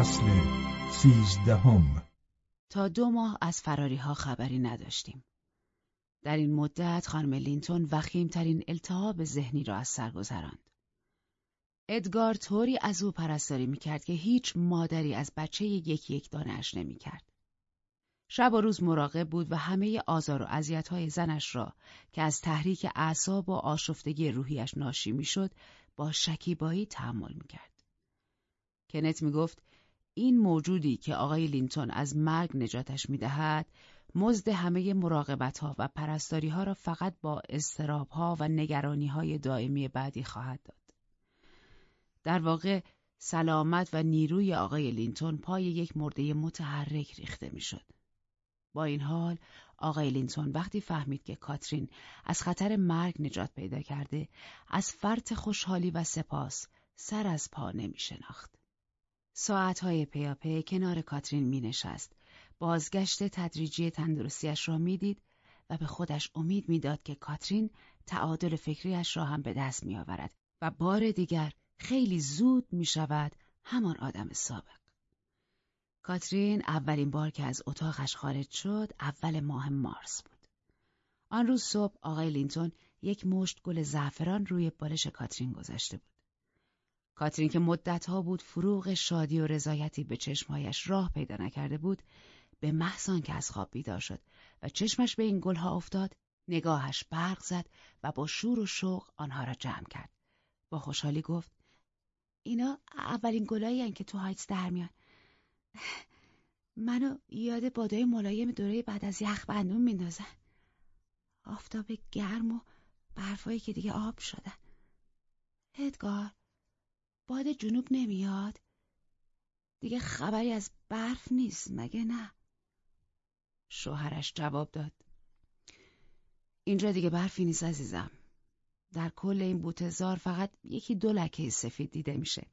فصل سیزدهم تا دو ماه از فراری ها خبری نداشتیم. در این مدت خانم لینتون وخیمترین التهاب ذهنی را از سر گذراند. ادگار طوری از او پرستاری می‌کرد که هیچ مادری از بچه یک یک دانش نمی‌کرد. شب و روز مراقب بود و همه آزار و های زنش را که از تحریک اعصاب و آشفتگی روحیش ناشی می‌شد با شکیبایی تحمل می‌کرد. کنت می‌گفت این موجودی که آقای لینتون از مرگ نجاتش می‌دهد مزد همه مراقبت ها و پرستاری ها را فقط با اضطراب ها و نگرانی های دائمی بعدی خواهد داد. در واقع سلامت و نیروی آقای لینتون پای یک مرده متحرک ریخته می‌شد. با این حال آقای لینتون وقتی فهمید که کاترین از خطر مرگ نجات پیدا کرده از فرط خوشحالی و سپاس سر از پا نمی شناخت. ساعتهای پیاپی کنار کاترین می نشست. بازگشت تدریجی تندرستیش را می‌دید و به خودش امید می‌داد که کاترین تعادل فکریش را هم به دست می آورد و بار دیگر خیلی زود می شود همان آدم سابق. کاترین اولین بار که از اتاقش خارج شد اول ماه مارس بود. آن روز صبح آقای لینتون یک مشت گل زعفران روی بالش کاترین گذاشته بود. کاترین که مدتها بود فروغ شادی و رضایتی به چشمهایش راه پیدا نکرده بود به محض که از خواب بیدار شد و چشمش به این گلها افتاد نگاهش برق زد و با شور و شوق آنها را جمع کرد. با خوشحالی گفت اینا اولین گلایی که تو هایتس در میان. منو یاد بادای ملایم دوره بعد از یخ بندون میندازن. آفتاب گرم و برفایی که دیگه آب شدن. ادگار باد جنوب نمیاد؟ دیگه خبری از برف نیست مگه نه؟ شوهرش جواب داد. اینجا دیگه برفی نیست عزیزم. در کل این بوتزار فقط یکی دو لکه سفید دیده میشه.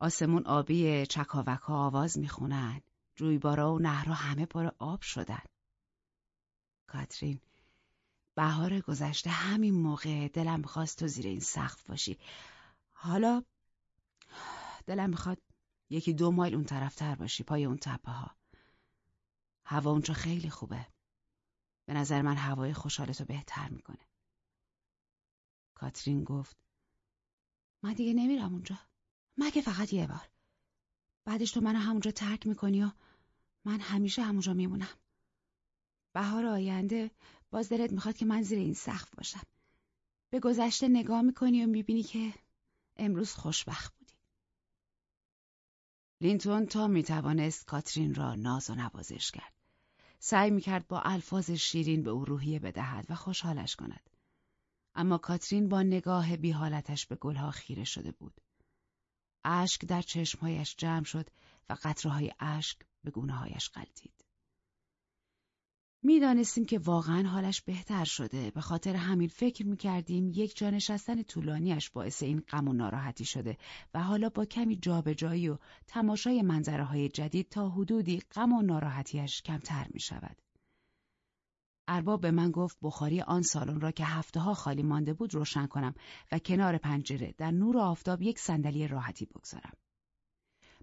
آسمون آبی چکاوک ها آواز می‌خونن. جویبارا و نهرها همه پر آب شدن. کاترین بهار گذشته همین موقع دلم خواست تو زیر این سقف باشی. حالا دلم می‌خواد یکی دو مایل اون طرفتر باشی پای اون تپه ها هوا اونجا خیلی خوبه. به نظر من هوای خوشحالتو بهتر می‌کنه. کاترین گفت من دیگه نمیرم اونجا. مگه فقط یه بار. بعدش تو منو همونجا ترک می‌کنی و من همیشه همونجا میمونم. بهار آینده باز دلت می‌خواد که من زیر این سقف باشم. به گذشته نگاه می‌کنی و می‌بینی که امروز خوشبخت لینتون تا می‌توانست کاترین را ناز و نوازش کرد. سعی می‌کرد با الفاظ شیرین به او روحیه بدهد و خوشحالش کند. اما کاترین با نگاه بیحالتش به گلها خیره شده بود. اشک در چشمهایش جمع شد و قطرههای اشک به گونه هایش قلتید. می‌دانستیم که واقعا حالش بهتر شده به خاطر همین فکر می‌کردیم یک جا نشستن طولانیش باعث این غم و ناراحتی شده و حالا با کمی جابجایی و تماشای منظره های جدید تا حدودی غم و ناراحتیش کمتر می شود. ارباب به من گفت بخاری آن سالن را که هفته ها خالی مانده بود روشن کنم و کنار پنجره در نور آفتاب یک صندلی راحتی بگذارم.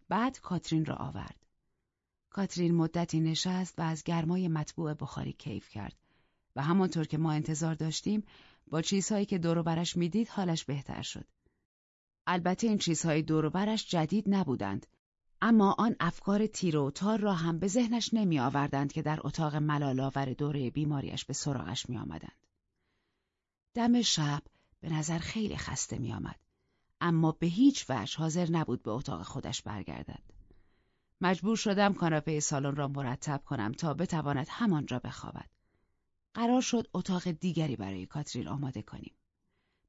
بعد کاترین را آورد. کاترین مدتی نشست و از گرمای مطبوع بخاری کیف کرد و همانطور که ما انتظار داشتیم با چیزهایی که دور برش می‌دید حالش بهتر شد. البته این چیزهای دور برش جدید نبودند اما آن افکار تیر و تار را هم به ذهنش نمی آوردند که در اتاق ملالاور دوره بیماریش به سراغش می آمدند. دم شب به نظر خیلی خسته می آمد. اما به هیچ وجه حاضر نبود به اتاق خودش برگردد. مجبور شدم کاناپه سالن را مرتب کنم تا بتواند همانجا بخوابد. قرار شد اتاق دیگری برای کاترین آماده کنیم.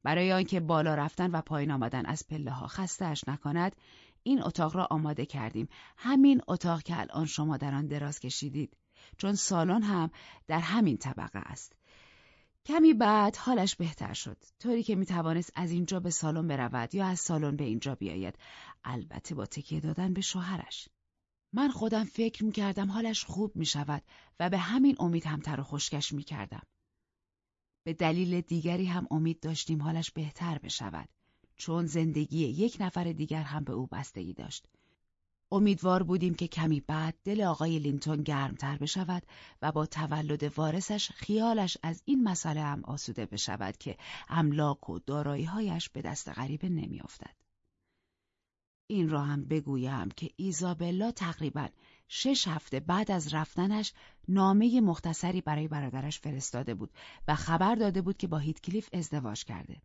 برای آنکه بالا رفتن و پایین آمدن از پله ها خستهاش نکند این اتاق را آماده کردیم. همین اتاق که الان شما در آن دراز کشیدید. چون سالن هم در همین طبقه است. کمی بعد حالش بهتر شد. طوری که می توانست از اینجا به سالن برود یا از سالن به اینجا بیاید. البته با تکیه دادن به شوهرش. من خودم فکر می کردم حالش خوب می شود و به همین امید همتر و خشکش می کردم. به دلیل دیگری هم امید داشتیم حالش بهتر بشود چون زندگی یک نفر دیگر هم به او بستگی داشت امیدوار بودیم که کمی بعد دل آقای لینتون گرمتر بشود و با تولد وارثش خیالش از این مسئله هم آسوده بشود که املاک و داراییهایش به دست غریبه نمیافتد. این را هم بگویم که ایزابلا تقریبا شش هفته بعد از رفتنش نامه مختصری برای برادرش فرستاده بود و خبر داده بود که با هیتکلیف ازدواج کرده.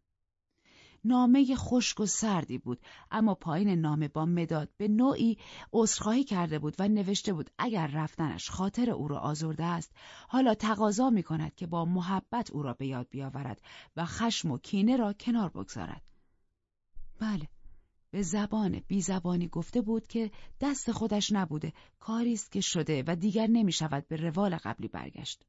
نامه خشک و سردی بود اما پایین نامه با مداد به نوعی عذرخواهی کرده بود و نوشته بود اگر رفتنش خاطر او را آزرده است حالا تقاضا می کند که با محبت او را به یاد بیاورد و خشم و کینه را کنار بگذارد بله به زبان بی زبانی گفته بود که دست خودش نبوده کاری است که شده و دیگر نمی شود به روال قبلی برگشت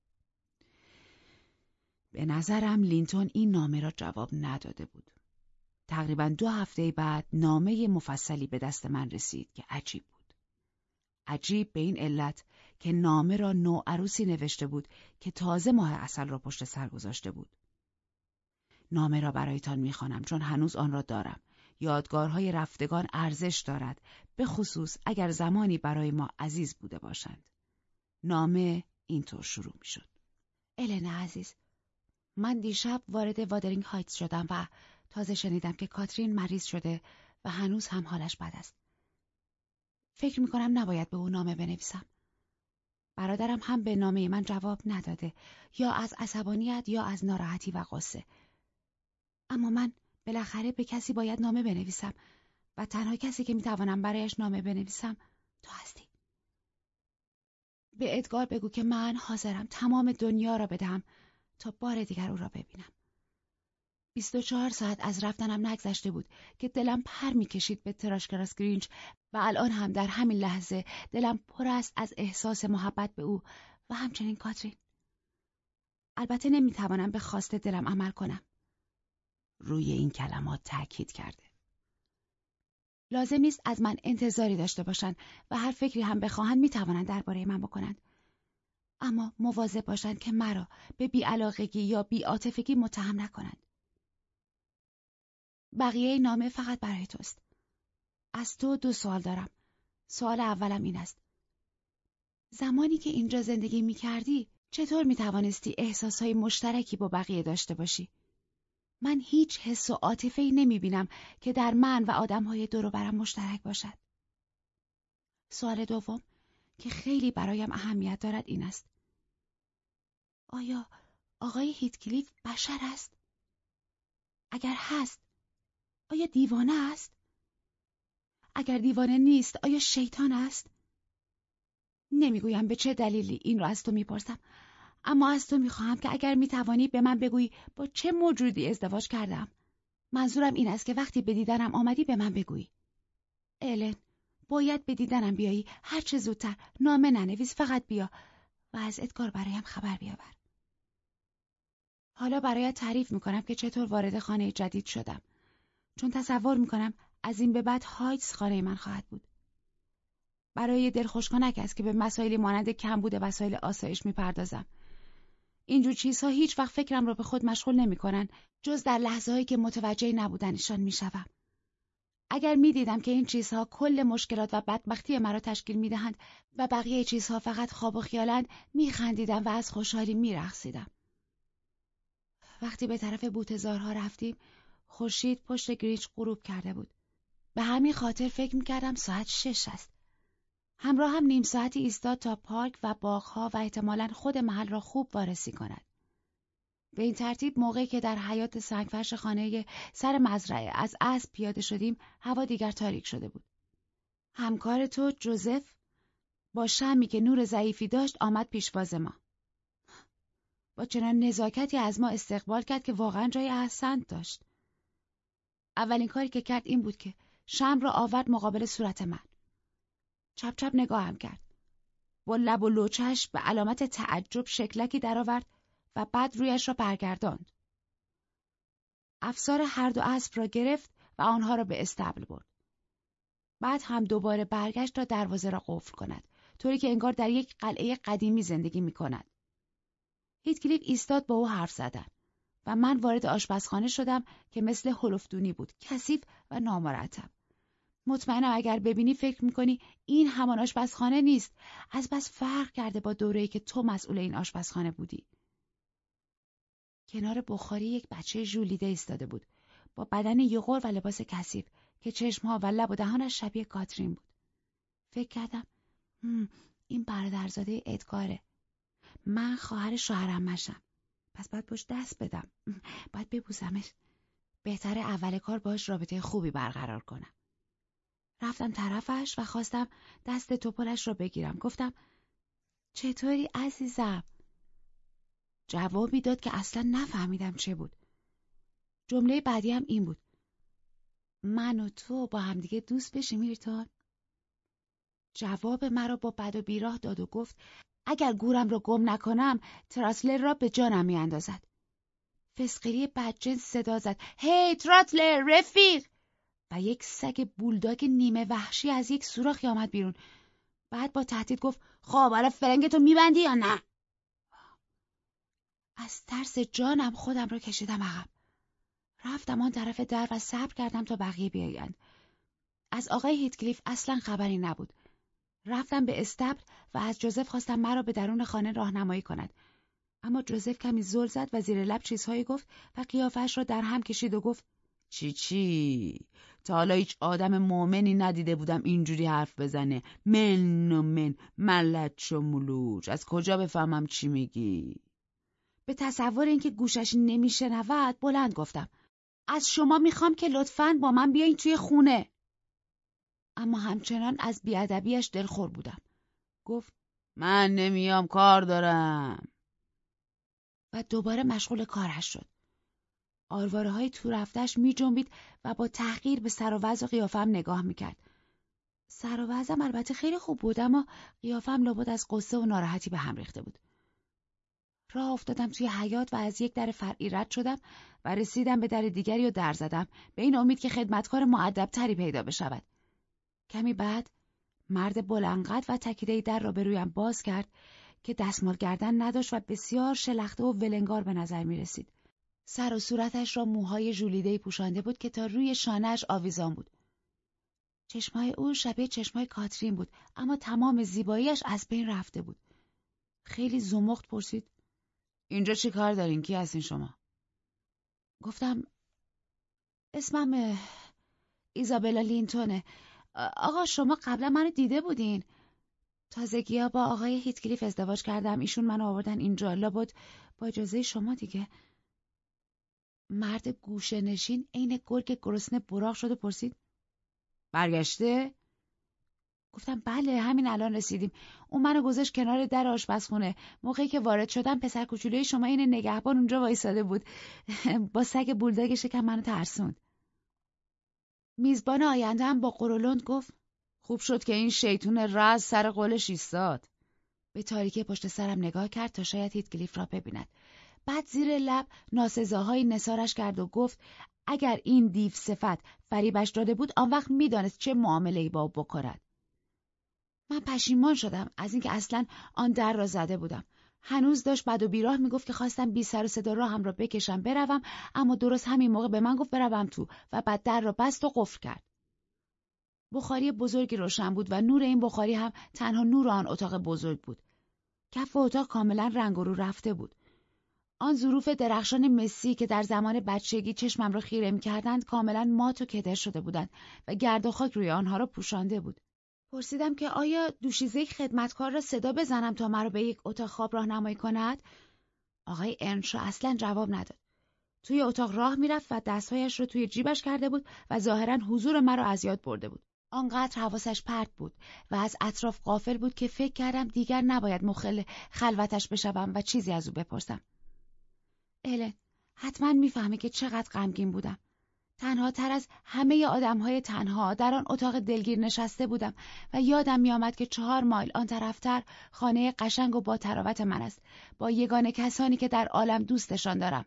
به نظرم لینتون این نامه را جواب نداده بود تقریبا دو هفته بعد نامه مفصلی به دست من رسید که عجیب بود. عجیب به این علت که نامه را نو عروسی نوشته بود که تازه ماه اصل را پشت سر گذاشته بود. نامه را برایتان می‌خوانم چون هنوز آن را دارم. یادگارهای رفتگان ارزش دارد به خصوص اگر زمانی برای ما عزیز بوده باشند. نامه اینطور شروع می شد. الن عزیز من دیشب وارد وادرینگ هایتس شدم و تازه شنیدم که کاترین مریض شده و هنوز هم حالش بد است. فکر می کنم نباید به او نامه بنویسم. برادرم هم به نامه من جواب نداده یا از عصبانیت یا از ناراحتی و قصه. اما من بالاخره به کسی باید نامه بنویسم و تنها کسی که می‌توانم برایش نامه بنویسم تو هستی. به ادگار بگو که من حاضرم تمام دنیا را بدهم تا بار دیگر او را ببینم. بیست و چهار ساعت از رفتنم نگذشته بود که دلم پر می‌کشید به تراشکراس گرینچ و الان هم در همین لحظه دلم پر است از احساس محبت به او و همچنین کاترین. البته نمی‌توانم به خواست دلم عمل کنم. روی این کلمات تاکید کرده. لازم نیست از من انتظاری داشته باشند و هر فکری هم بخواهند می‌توانند درباره من بکنند. اما مواظب باشند که مرا به بیعلاقگی یا بیعاطفگی متهم نکنند. بقیه نامه فقط برای توست. از تو دو سوال دارم. سوال اولم این است. زمانی که اینجا زندگی می کردی چطور می توانستی احساسهای مشترکی با بقیه داشته باشی؟ من هیچ حس و عاطفه ای نمی بینم که در من و آدمهای دور برم مشترک باشد. سوال دوم که خیلی برایم اهمیت دارد این است. آیا آقای هیتکلیف بشر است؟ اگر هست آیا دیوانه است؟ اگر دیوانه نیست آیا شیطان است؟ نمی‌گویم به چه دلیلی این را از تو می‌پرسم اما از تو می‌خواهم که اگر می‌توانی به من بگویی با چه موجودی ازدواج کردم. منظورم این است که وقتی به دیدنم آمدی به من بگویی. الن باید به دیدنم بیایی. هر چه زودتر. نامه ننویس فقط بیا و از ادگار برایم خبر بیاور. حالا برایت تعریف می‌کنم که چطور وارد خانه جدید شدم. چون تصور می‌کنم از این به بعد هایتس خانه من خواهد بود. برای دلخوشکنک است که به مسائلی مانند کم بوده وسایل آسایش می‌پردازم. اینجور چیزها هیچ وقت فکرم را به خود مشغول نمی‌کنن جز در لحظه هایی که متوجه نبودنشان می‌شوم. اگر می‌دیدم که این چیزها کل مشکلات و بدبختی مرا تشکیل می‌دهند و بقیه چیزها فقط خواب و خیالند میخندیدم و از خوشحالی میرقصیدم. وقتی به طرف بوتزارها رفتیم خورشید پشت گریچ غروب کرده بود. به همین خاطر فکر می‌کردم ساعت شش است. همراه هم نیم ساعتی ایستاد تا پارک و باغها و احتمالا خود محل را خوب وارسی کند. به این ترتیب موقعی که در حیات سنگفرش خانه سر مزرعه از اسب پیاده شدیم هوا دیگر تاریک شده بود. همکار تو جوزف با شمی که نور ضعیفی داشت آمد پیشواز ما. با چنان نزاکتی از ما استقبال کرد که واقعا جای احسنت داشت. اولین کاری که کرد این بود که شم را آورد مقابل صورت من. چپ چپ نگاهم کرد. با لب و لوچش به علامت تعجب شکلکی درآورد و بعد رویش را برگرداند. افسار هر دو اسب را گرفت و آنها را به استبل برد. بعد هم دوباره برگشت تا دروازه را قفل کند طوری که انگار در یک قلعه قدیمی زندگی می کند. هیتکلیف ایستاد با او حرف زدن. و من وارد آشپزخانه شدم که مثل هلفدونی بود کثیف و نامرتب مطمئنم اگر ببینی فکر می‌کنی این همان آشپزخانه نیست. از بس فرق کرده با دوره‌ای که تو مسئول این آشپزخانه بودی. کنار بخاری یک بچه ژولیده ایستاده بود. با بدن یغور و لباس کثیف که چشمها و لب و دهانش شبیه کاترین بود. فکر کردم این برادرزاده ادگاره. من خواهر شوهرم مشم پس باید باش دست بدم. باید ببوزمش بهتر اول کار باش رابطه خوبی برقرار کنم. رفتم طرفش و خواستم دست توپلش را بگیرم. گفتم چطوری عزیزم؟ جوابی داد که اصلا نفهمیدم چه بود. جمله بعدی هم این بود. من و تو با همدیگه دوست بشیم میرتان جواب مرا با بد و بیراه داد و گفت اگر گورم رو گم نکنم تراتلر را به جانم میاندازد. فسقری بدجنس صدا زد. هی تراتلر رفیق! و یک سگ بولداگ نیمه وحشی از یک سوراخی آمد بیرون. بعد با تهدید گفت خب حالا فرنگتو میبندی یا نه؟ از ترس جانم خودم را کشیدم عقب. رفتم آن طرف در و صبر کردم تا بقیه بیایند. از آقای هیتکلیف اصلا خبری نبود. رفتم به استبل و از جوزف خواستم مرا به درون خانه راهنمایی کند. اما جوزف کمی زل زد و زیر لب چیزهایی گفت و قیافش را در هم کشید و گفت چی چی؟ تا حالا هیچ آدم مؤمنی ندیده بودم اینجوری حرف بزنه. من و من ملت و ملوج از کجا بفهمم چی میگی؟ به تصور اینکه گوشش نمیشنود بلند گفتم. از شما می‌خوام که لطفا با من بیاین توی خونه. اما همچنان از بیادبیش دلخور بودم. گفت من نمیام کار دارم. و دوباره مشغول کارش شد. آرواره های تو رفتش می جنبید و با تحقیر به سر و وضع و قیافم نگاه می‌کرد. سر و وضعم البته خیلی خوب بود اما قیافم لابد از قصه و ناراحتی به هم ریخته بود. راه افتادم توی حیات و از یک در فرعی رد شدم و رسیدم به در دیگری و در زدم به این امید که خدمتکار معدب تری پیدا بشود. کمی بعد مرد بلنقد و تکیده در را به رویم باز کرد که دستمال گردن نداشت و بسیار شلخته و ولنگار به نظر می رسید. سر و صورتش را موهای ژولیده پوشانده بود که تا روی شانهش آویزان بود. چشمای او شبیه چشمای کاترین بود اما تمام زیباییش از بین رفته بود. خیلی زمخت پرسید. اینجا چی کار دارین؟ کی هستین شما؟ گفتم اسمم ایزابلا لینتونه. آقا شما قبلا منو دیده بودین. تازگی ها با آقای هیتکلیف ازدواج کردم. ایشون منو آوردن اینجا. لابد با اجازه شما دیگه. مرد گوشه نشین عین گرگ گرسنه براق شد و پرسید برگشته؟ گفتم بله همین الان رسیدیم. اون منو گذاشت کنار در آشپزخونه. موقعی که وارد شدم پسر کوچولوی شما این نگهبان اونجا وایساده بود. با سگ بولداگ شکم منو ترسوند. میزبان آینده هم با قرولند گفت خوب شد که این شیطون رز سر قولش ایستاد. به تاریکی پشت سرم نگاه کرد تا شاید هیتکلیف را ببیند. بعد زیر لب ناسزاهایی نسارش کرد و گفت اگر این دیو صفت فریبش داده بود آن وقت می‌دانست چه معامله با او بکند. من پشیمان شدم از اینکه اصلا آن در را زده بودم. هنوز داشت بد و بیراه می‌گفت که خواستم بی سر و صدا راهم را بکشم بروم اما درست همین موقع به من گفت بروم تو و بعد در را بست و قفل کرد. بخاری بزرگی روشن بود و نور این بخاری هم تنها نور آن اتاق بزرگ بود. کف اتاق کاملا رنگ رو رفته بود. آن ظروف درخشان مسی که در زمان بچگی چشمم را خیره کردند کاملا مات و کدر شده بودند و گرد و خاک روی آنها را پوشانده بود. پرسیدم که آیا دوشیزه خدمتکار را صدا بزنم تا مرا به یک اتاق خواب راهنمایی کند؟ آقای ارنشا اصلا جواب نداد. توی اتاق راه می‌رفت و دستهایش را توی جیبش کرده بود و ظاهرا حضور مرا از یاد برده بود. آنقدر حواسش پرت بود و از اطراف قافل بود که فکر کردم دیگر نباید مخل خلوتش بشوم و چیزی از او بپرسم. الن حتما می‌فهمه که چقدر غمگین بودم. تنها تر از همه آدم های تنها در آن اتاق دلگیر نشسته بودم و یادم میآمد که چهار مایل آن طرفتر خانه قشنگ و با تراوت من است با یگانه کسانی که در عالم دوستشان دارم.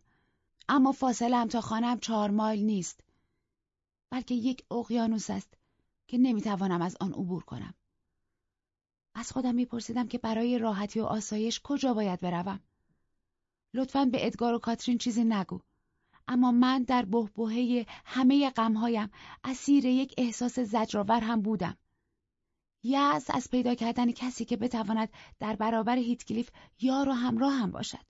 اما فاصله تا خانم چهار مایل نیست. بلکه یک اقیانوس است که نمی‌توانم از آن عبور کنم. از خودم میپرسیدم که برای راحتی و آسایش کجا باید بروم. لطفا به ادگار و کاترین چیزی نگو. اما من در بهبهه همه غمهایم اسیر یک احساس زجرآور هم بودم. یأس از پیدا کردن کسی که بتواند در برابر هیتکلیف یار و همراه هم باشد.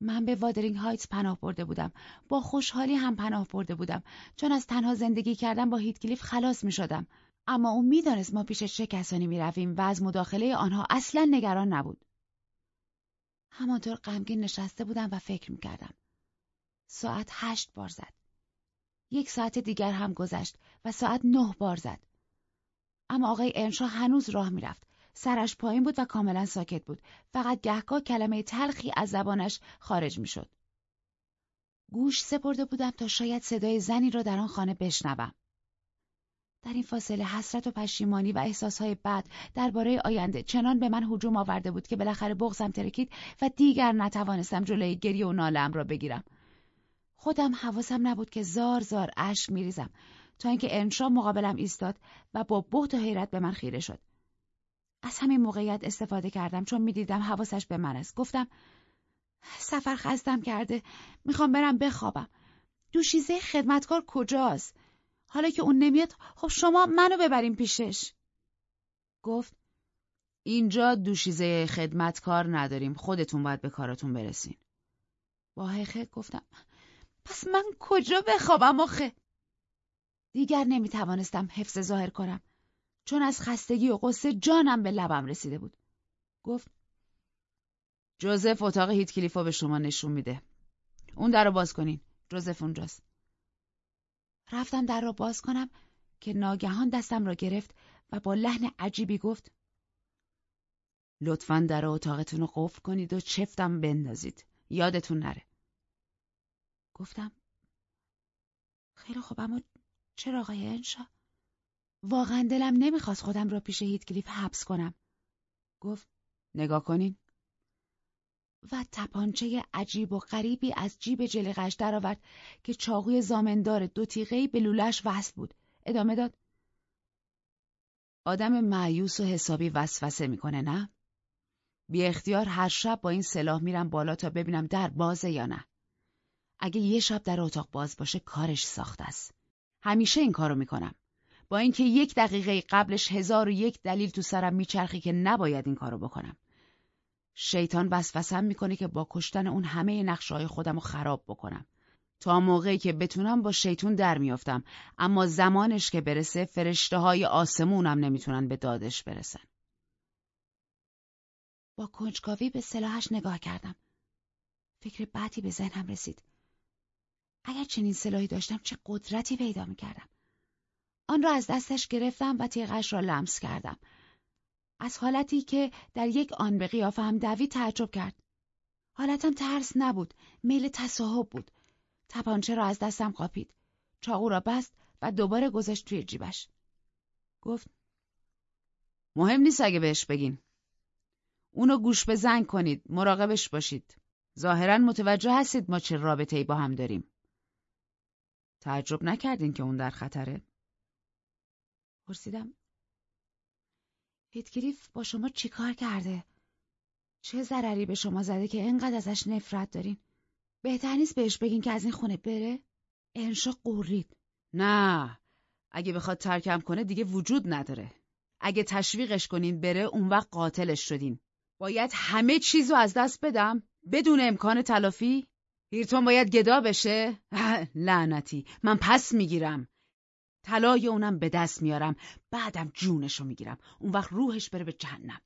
من به وادرینگ هایتس پناه برده بودم. با خوشحالی هم پناه برده بودم چون از تنها زندگی کردن با هیتکلیف خلاص می شدم. اما او می‌دانست ما پیش چه کسانی می رویم و از مداخله آنها اصلا نگران نبود. همانطور غمگین نشسته بودم و فکر می کردم. ساعت هشت بار زد. یک ساعت دیگر هم گذشت و ساعت نه بار زد. اما آقای ارنشا هنوز راه می‌رفت. سرش پایین بود و کاملا ساکت بود. فقط گهگاه کلمه تلخی از زبانش خارج می‌شد. گوش سپرده بودم تا شاید صدای زنی را در آن خانه بشنوم. در این فاصله حسرت و پشیمانی و احساسهای بد درباره آینده چنان به من هجوم آورده بود که بالاخره بغزم ترکید و دیگر نتوانستم جلوی گریه و نالم را بگیرم. خودم حواسم نبود که زار زار اشک میریزم تا اینکه انشا مقابلم ایستاد و با بهت و حیرت به من خیره شد. از همین موقعیت استفاده کردم چون می‌دیدم حواسش به من است. گفتم سفر خستم کرده می‌خوام برم بخوابم. دوشیزه خدمتکار کجاست؟ حالا که اون نمیاد خب شما منو ببریم پیشش. گفت اینجا دوشیزه خدمتکار نداریم خودتون باید به کارتون برسین. با حقیقت گفتم پس من کجا بخوابم آخه؟ دیگر نمی توانستم حفظ ظاهر کنم چون از خستگی و قصه جانم به لبم رسیده بود. گفت جوزف اتاق هیت کلیفا به شما نشون میده. اون در رو باز کنین. جوزف اونجاست. رفتم در را باز کنم که ناگهان دستم را گرفت و با لحن عجیبی گفت لطفا در اتاقتون رو قفل کنید و چفتم بندازید. یادتون نره. گفتم خیلی خوب اما چرا آقای انشا؟ واقعا دلم نمی‌خواست خودم را پیش هیتکلیف حبس کنم. گفت نگاه کنین. و تپانچه عجیب و غریبی از جیب جلیقش درآورد که چاقوی زامندار دو تیغه‌ای به لولش وصل بود. ادامه داد. آدم معیوس و حسابی وسوسه می‌کنه نه؟ بی اختیار هر شب با این سلاح میرم بالا تا ببینم در بازه یا نه. اگه یه شب در اتاق باز باشه کارش ساخته است. همیشه این کارو می‌کنم. با اینکه یک دقیقه قبلش هزار و یک دلیل تو سرم میچرخی که نباید این کارو بکنم. شیطان وسوسم می‌کنه که با کشتن اون همه نقشه‌های خودم رو خراب بکنم. تا موقعی که بتونم با شیطون در میافتم اما زمانش که برسه فرشته های آسمونم نمی‌تونن به دادش برسن. با کنجکاوی به سلاحش نگاه کردم. فکر بعدی به ذهنم رسید. اگر چنین سلاحی داشتم چه قدرتی پیدا می‌کردم. آن را از دستش گرفتم و تیغش را لمس کردم. از حالتی که در یک آن به قیافه هم دوی تعجب کرد. حالتم ترس نبود، میل تصاحب بود. تپانچه را از دستم قاپید. چاقو را بست و دوباره گذاشت توی جیبش. گفت مهم نیست اگه بهش بگین. اونو گوش به زنگ کنید، مراقبش باشید. ظاهرا متوجه هستید ما چه رابطه ای با هم داریم. تعجب نکردین که اون در خطره؟ پرسیدم هیتگریف با شما چیکار کرده؟ چه ضرری به شما زده که اینقدر ازش نفرت دارین؟ بهتر نیست بهش بگین که از این خونه بره؟ انشا قورید. نه اگه بخواد ترکم کنه دیگه وجود نداره. اگه تشویقش کنین بره اون وقت قاتلش شدین. باید همه چیزو از دست بدم؟ بدون امکان تلافی؟ هیرتون باید گدا بشه؟ لعنتی من پس می‌گیرم. طلای اونم به دست میارم. بعدم جونشو می‌گیرم. اون وقت روحش بره به جهنم.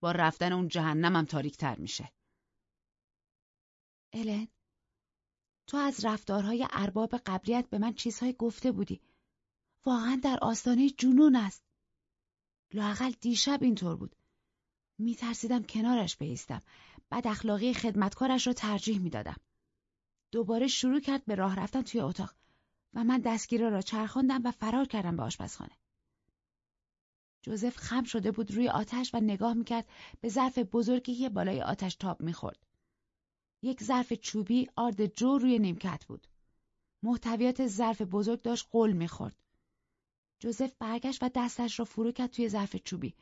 با رفتن اون جهنمم تاریکتر میشه. الن تو از رفتارهای ارباب قبریت به من چیزهای گفته بودی. واقعا در آستانه جنون است. لاقل دیشب اینطور بود. میترسیدم کنارش بیستم. بد اخلاقی خدمتکارش را ترجیح می‌دادم. دوباره شروع کرد به راه رفتن توی اتاق. و من دستگیره را چرخاندم و فرار کردم به آشپزخانه. جوزف خم شده بود روی آتش و نگاه می‌کرد به ظرف بزرگی که بالای آتش تاب می‌خورد. یک ظرف چوبی آرد جو روی نیمکت بود. محتویات ظرف بزرگ داشت قل می‌خورد. جوزف برگشت و دستش را فرو کرد توی ظرف چوبی.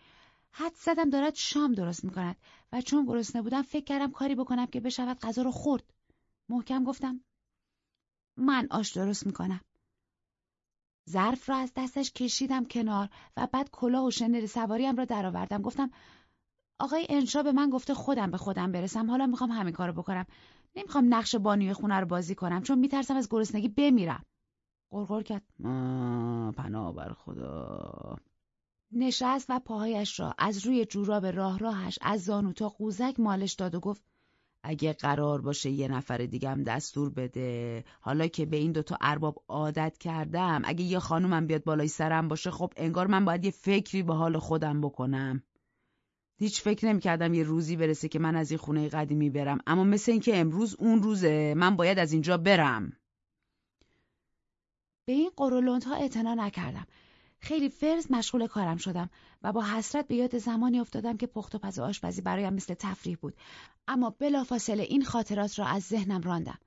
حد زدم دارد شام درست می‌کند و چون گرسنه بودم فکر کردم کاری بکنم که بشود غذا رو خورد. محکم گفتم من آش درست می‌کنم. ظرف را از دستش کشیدم کنار و بعد کلاه و شنل سواریم را درآوردم. گفتم آقای انشا به من گفته خودم به خودم برسم. حالا می‌خوام همین کارو بکنم. نمی‌خوام نقش بانوی خونه رو بازی کنم چون میترسم از گرسنگی بمیرم. قرقر کرد. پناه بر خدا. نشست و پاهایش را از روی جوراب راه راهش از زانو تا قوزک مالش داد و گفت اگه قرار باشه یه نفر دیگم دستور بده. حالا که به این دوتا ارباب عادت کردم اگه یه خانومم بیاد بالای سرم باشه خب انگار من باید یه فکری به حال خودم بکنم. هیچ فکر نمی‌کردم یه روزی برسه که من از این خونه قدیمی برم. اما مثل اینکه امروز اون روزه من باید از اینجا برم. به این ها اعتنا نکردم. خیلی فرز مشغول کارم شدم و با حسرت به یاد زمانی افتادم که پخت و پز و آشپزی برایم مثل تفریح بود. اما بلافاصله این خاطرات را از ذهنم راندم.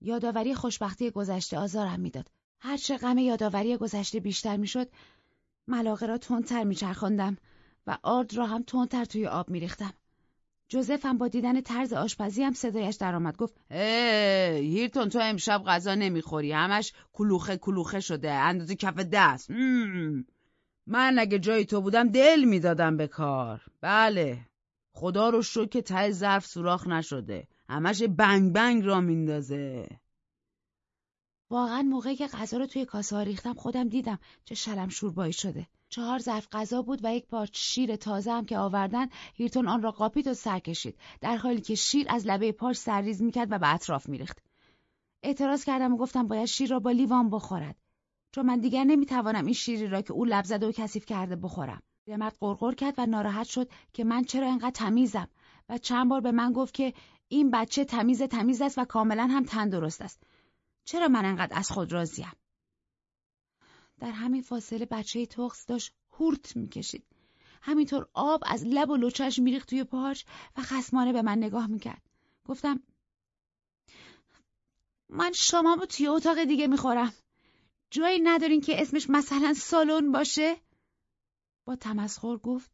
یادآوری خوشبختی گذشته آزارم می‌داد. هرچه غم یادآوری گذشته بیشتر می‌شد ملاقه را تندتر میچرخاندم و آرد را هم تندتر توی آب میریختم. جوزف هم با دیدن طرز آشپزی هم صدایش درآمد. گفت اه هیرتون تو امشب غذا نمی‌خوری. همش کلوخه کلوخه شده. اندازه کف دست. من اگه جای تو بودم دل می‌دادم به کار. بله. خدا رو شو که ته ظرف سوراخ نشده. همش بنگ بنگ را میندازه. واقعا موقعی که غذا رو توی کاسه ها ریختم خودم دیدم چه شلم شوربایی شده. چهار ظرف غذا بود و یک پارچ شیر تازه هم که آوردن هیرتون آن را قاپید و سر کشید. در حالی که شیر از لبه پارچ سرریز می‌کرد و به اطراف میریخت. اعتراض کردم و گفتم باید شیر را با لیوان بخورد. چون من دیگر نمی‌توانم این شیری را که او لب زده و کثیف کرده بخورم. مرد قرقر کرد و ناراحت شد که من چرا انقدر تمیزم؟ و چند بار به من گفت که این بچه تمیز تمیز است و کاملا هم تندرست است. چرا من انقدر از خود راضیم؟ در همین فاصله بچه تخص داشت هورت می‌کشید. همینطور آب از لب و لوچش میریخت توی پاش و خسمانه به من نگاه می‌کرد. گفتم من شما رو توی اتاق دیگه می‌خورم. جایی ندارین که اسمش مثلا سالن باشه؟ با تمسخر گفت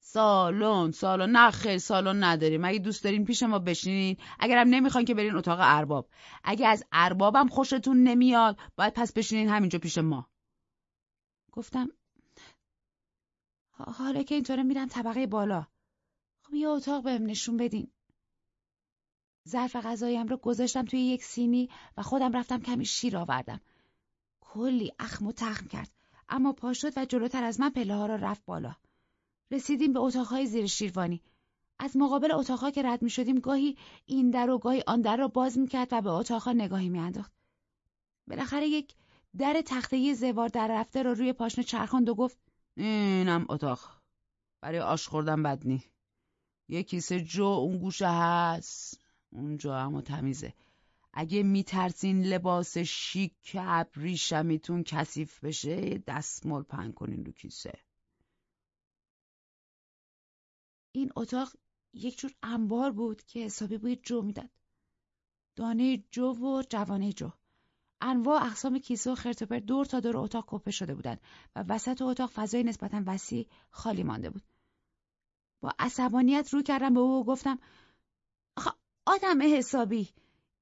سالن سالن. نه خیلی سالن نداریم. اگه دوست دارین پیش ما بشینین. اگرم نمی‌خواین که برین اتاق ارباب. اگه از اربابم خوشتون نمیاد باید پس بشینین همینجا پیش ما. گفتم حالا که اینطوره میرم طبقه بالا. خب یه اتاق بهم نشون بدین. ظرف غذاییم رو گذاشتم توی یک سینی و خودم رفتم کمی شیر آوردم. کلی اخم و تخم کرد اما پا شد و جلوتر از من پله ها را رفت بالا. رسیدیم به اتاقهای زیر شیروانی. از مقابل اتاقها که رد می شدیم گاهی این در و گاهی آن در را باز می کرد و به اتاقها نگاهی می انداخت. بالاخره یک در تخته زوار در رفته را روی پاشنه چرخاند و گفت اینم اتاق. برای آش خوردن بد نی. یه کیسه جو اون گوشه هست. اونجا هم تمیزه. اگه میترسین لباس شیک ابریشمیتون کثیف بشه دستمال پن کنین رو کیسه. این اتاق یک جور انبار بود که حسابی بوی جو می‌داد. دانه جو و جوانه جو. انواع اقسام کیسه و خرتوپر دور تا دور اتاق کپه شده بودند و وسط اتاق فضای نسبتا وسیع خالی مانده بود. با عصبانیت رو کردم به او و گفتم آدم حسابی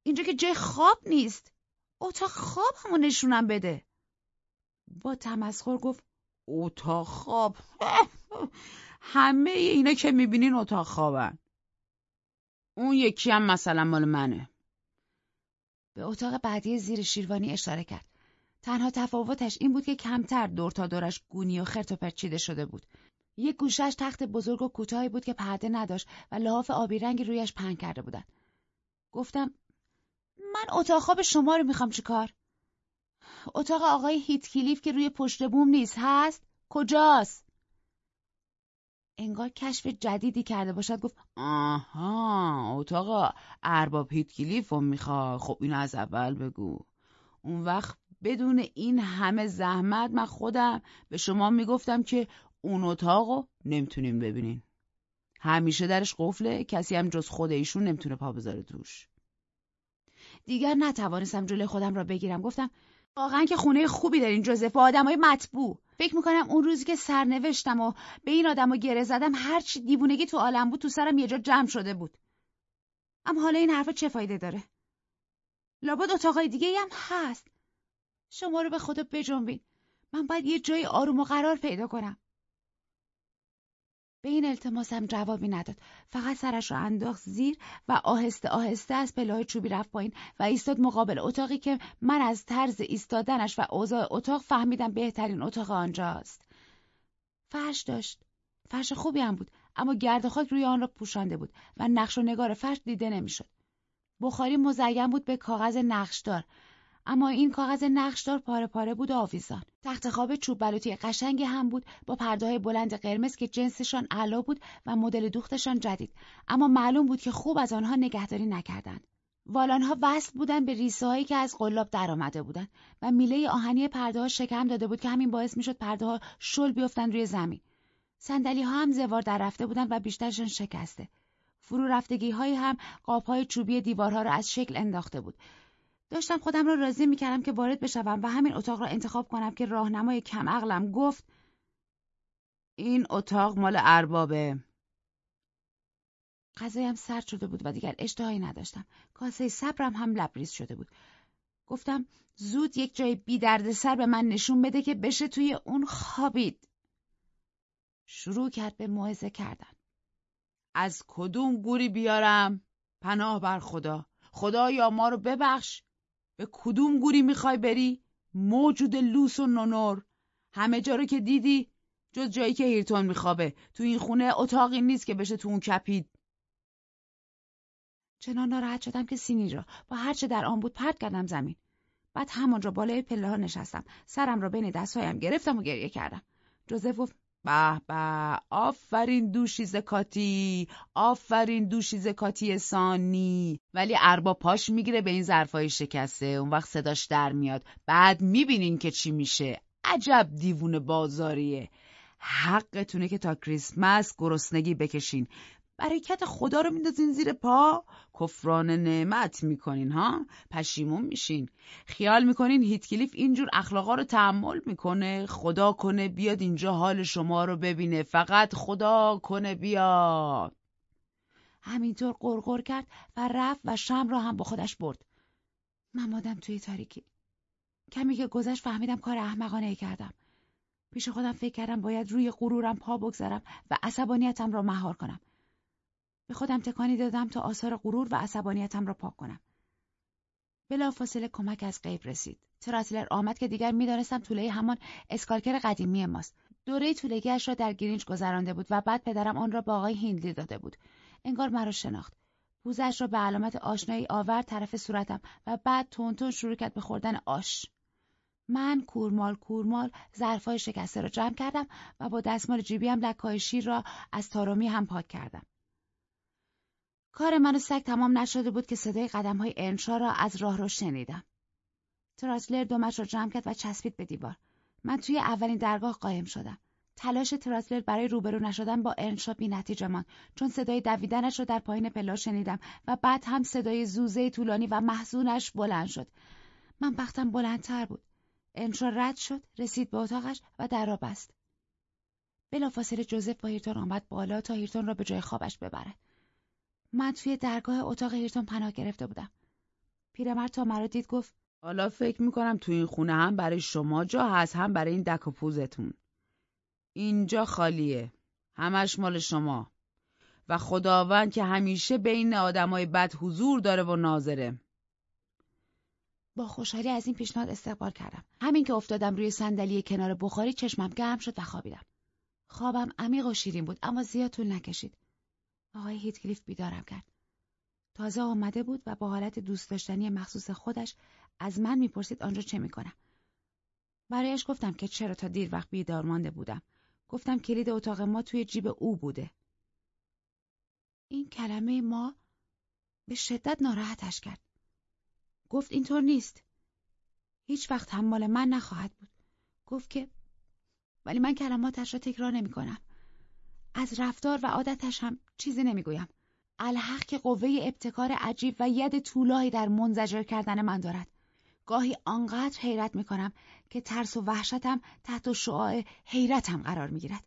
اینجا که جای خواب نیست اتاق خواب همون نشونم بده. با تمسخر گفت اتاق خواب؟ همه اینا که می‌بینین اتاق خوابن. اون یکی هم مثلا مال منه. به اتاق بعدی زیر شیروانی اشاره کرد. تنها تفاوتش این بود که کمتر دور تا دورش گونی و خرت و پرچیده شده بود. یک گوشش تخت بزرگ و کوتاهی بود که پرده نداشت و لحاف آبی رنگ رویش پهن کرده بودند. گفتم من اتاق خواب شما رو می‌خوام چیکار؟ اتاق آقای هیت کلیف که روی پشت بوم نیست هست؟ کجاست؟ انگار کشف جدیدی کرده باشد. گفت آها اتاق ارباب هیت رو می‌خواد خب اینو از اول بگو. اون وقت بدون این همه زحمت من خودم به شما می‌گفتم که اون اتاق نمی‌تونیم ببینین. همیشه درش قفله. کسی هم جز خود ایشون نمی‌تونه پا بذاره توش. دیگر نتوانستم جلوی خودم را بگیرم. گفتم واقعا که خونه خوبی دارین جوزف با آدمای مطبوع. فکر می‌کنم اون روزی که سرنوشتم و به این آدم و گره زدم هرچی دیوونگی تو عالم بود تو سرم یه جا جمع شده بود. اما حالا این حرف چه فایده داره؟ لابد اتاقای دیگه هم هست. شما رو به خدا بجنبین. من باید یه جای آروم و قرار پیدا کنم. به این التماسم جوابی نداد. فقط سرش را انداخت زیر و آهسته آهسته از پلهای چوبی رفت پایین و ایستاد مقابل اتاقی که من از طرز ایستادنش و اوضاع اتاق فهمیدم بهترین اتاق آنجاست. فرش داشت. فرش خوبی هم بود اما گرد خاک روی آن را پوشانده بود و نقش و نگار فرش دیده نمی‌شد. بخاری مزین بود به کاغذ نقشدار. اما این کاغذ نقشدار پاره پاره بود و آویزان. تخت خواب چوب بلوطی قشنگی هم بود با پرده بلند قرمز که جنسشان علا بود و مدل دوختشان جدید. اما معلوم بود که خوب از آنها نگهداری نکردند. والانها وصل بودند به ریسه هایی که از قلاب درآمده بودند و میله آهنی پرده ها شکم داده بود که همین باعث می‌شد پرده ها شل بیفتند روی زمین. صندلی ها هم زوار در رفته بودند و بیشترشان شکسته. فرو رفتگی هایی هم قاب های چوبی دیوارها را از شکل انداخته بود. داشتم خودم را راضی می‌کردم که وارد بشوم و همین اتاق را انتخاب کنم که راهنمای کم عقلم. گفت این اتاق مال اربابه. غذایم سرد شده بود و دیگر اشتهایی نداشتم. کاسه صبرم هم لبریز شده بود. گفتم زود یک جای بی درد سر به من نشون بده که بشه توی اون خوابید. شروع کرد به موعظه کردن. از کدوم گوری بیارم؟ پناه بر خدا. خدا یا ما رو ببخش. به کدوم گوری می‌خوای بری؟ موجود لوس و نونور. همه جا رو که دیدی جز جایی که هیرتون میخوابه. تو این خونه اتاقی نیست که بشه تو اون کپید. چنان ناراحت شدم که سینی را با هرچه در آن بود پرت کردم زمین. بعد همانجا بالای پله ها نشستم. سرم را بین دستهایم گرفتم و گریه کردم. جوزف گفت به به. آفرین دوشی زکاتی. آفرین دوشی زکاتی سانی. ولی اربا پاش می‌گیره به این ظرفای شکسته. اون وقت صداش در میاد. بعد می‌بینین که چی میشه. عجب دیوون بازاریه. حقتونه که تا کریسمس گرسنگی بکشین. برکت خدا رو میندازین زیر پا. کفران نعمت می‌کنین ها؟ پشیمون میشین. خیال می‌کنین هیتکلیف اینجور اخلاقا رو تحمل می‌کنه. خدا کنه بیاد اینجا حال شما رو ببینه. فقط خدا کنه بیاد. همینطور قرقر کرد و رفت و شم را هم با خودش برد. من مادم توی تاریکی. کمی که گذشت فهمیدم کار احمقانه کردم. پیش خودم فکر کردم باید روی غرورم پا بگذارم و عصبانیتم را مهار کنم. به خودم تکانی دادم تا آثار غرور و عصبانیتم را پاک کنم. بلافاصله کمک از غیب رسید. تراسلر آمد که دیگر می‌دانستم طوله همان اسکالکر قدیمی ماست. دوره طولگیاش را در گرینج گذرانده بود و بعد پدرم آن را با آقای هیندلی داده بود. انگار مرا شناخت. پوزش را به علامت آشنایی آورد طرف صورتم و بعد تون شروع کرد به خوردن آش. من کورمال کورمال ظرفای شکسته را جمع کردم و با دستمال جیبیم لکای شیر را از تارامی هم پاک کردم. کار منو سگ تمام نشده بود که صدای قدم های انشا را از راه رو شنیدم. تراسلر دومش را جمع کرد و چسبید به دیوار. من توی اولین درگاه قایم شدم. تلاش تراسلر برای روبرو نشدن با انشا بی نتیجه من چون صدای دویدنش را در پایین پلا شنیدم و بعد هم صدای زوزه طولانی و محزونش بلند شد. من بختم بلندتر بود. انشا رد شد، رسید به اتاقش و در را بست. بلافاصله جوزف با هیرتون آمد بالا تا هیرتون را به جای خوابش ببرد. من توی درگاه اتاق هیرتون پناه گرفته بودم. پیرمرد تا مرا دید گفت حالا فکر می‌کنم تو این خونه هم برای شما جا هست هم برای این دک و پوزتون. اینجا خالیه. همش مال شما. و خداوند که همیشه بین آدمای بد حضور داره و ناظره. با خوشحالی از این پیشنهاد استقبال کردم. همین که افتادم روی صندلی کنار بخاری چشمم گرم شد و خوابیدم. خوابم عمیق و شیرین بود اما زیاد طول نکشید. آقای هیتکلیف بیدارم کرد. تازه آمده بود و با حالت دوست داشتنی مخصوص خودش از من می‌پرسید آنجا چه می‌کنم. برایش گفتم که چرا تا دیر وقت بیدار مانده بودم. گفتم کلید اتاق ما توی جیب او بوده. این کلمه ما به شدت ناراحتش کرد. گفت اینطور نیست. هیچ وقت هم مال من نخواهد بود. گفت که ولی من کلماتش را تکرار نمی کنم. از رفتار و عادتش هم چیزی نمی‌گویم. الحق که قوه ابتکار عجیب و ید طولایی در منزجر کردن من دارد. گاهی آنقدر حیرت می‌کنم که ترس و وحشتم تحت شعاع حیرتم قرار می‌گیرد.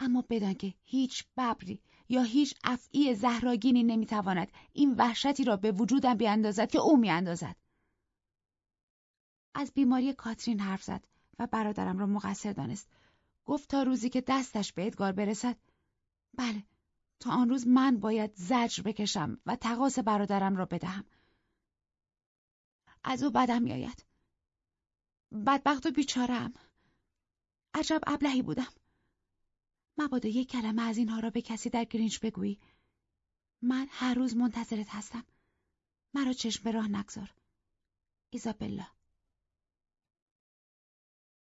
اما بدان که هیچ ببری یا هیچ افعی زهراگینی نمی‌تواند این وحشتی را به وجودم بیاندازد که او میاندازد از بیماری کاترین حرف زد و برادرم را مقصر دانست گفت تا روزی که دستش به ادگار برسد. بله تا آن روز من باید زجر بکشم و تقاس برادرم را بدهم. از او بدم میآید. بدبخت و بیچارم عجب ابلهی بودم. مبادا یک کلمه از اینها را به کسی در گرینچ بگویی. من هر روز منتظرت هستم. مرا چشم به راه نگذار. ایزابلا.